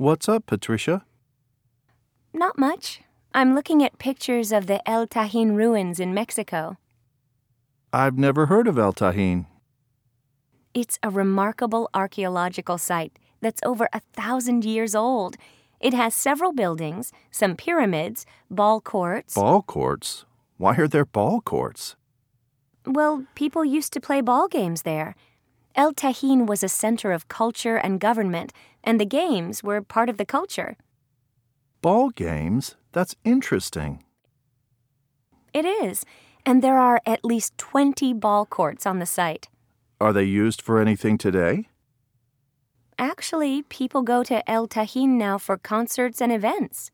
What's up, Patricia? Not much. I'm looking at pictures of the El Tajín ruins in Mexico. I've never heard of El Tajín. It's a remarkable archaeological site that's over a thousand years old. It has several buildings, some pyramids, ball courts. Ball courts? Why are there ball courts? Well, people used to play ball games there. El Tajín was a center of culture and government, and the games were part of the culture. Ball games? That's interesting. It is, and there are at least 20 ball courts on the site. Are they used for anything today? Actually, people go to El Tajín now for concerts and events.